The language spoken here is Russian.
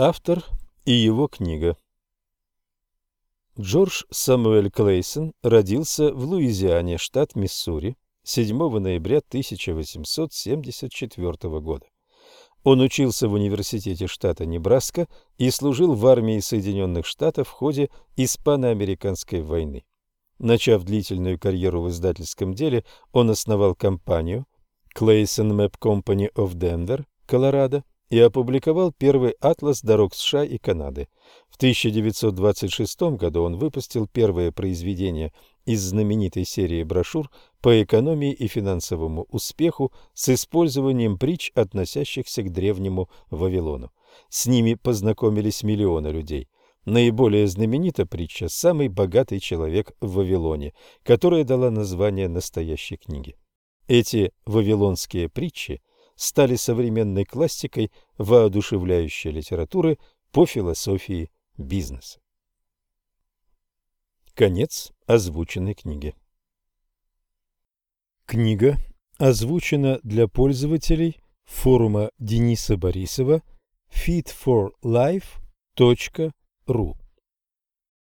Автор и его книга. Джордж Самуэль Клейсон родился в Луизиане, штат Миссури, 7 ноября 1874 года. Он учился в университете штата Небраска и служил в армии Соединенных Штатов в ходе Испано-американской войны. Начав длительную карьеру в издательском деле, он основал компанию Clayson Map Company of Denver, Колорадо, и опубликовал первый атлас дорог США и Канады. В 1926 году он выпустил первое произведение из знаменитой серии брошюр по экономии и финансовому успеху с использованием притч, относящихся к древнему Вавилону. С ними познакомились миллионы людей. Наиболее знаменита притча «Самый богатый человек в Вавилоне», которая дала название настоящей книге. Эти вавилонские притчи стали современной классикой воодушевляющей литературы по философии бизнеса. Конец озвученной книги. Книга озвучена для пользователей форума Дениса Борисова feedforlife.ru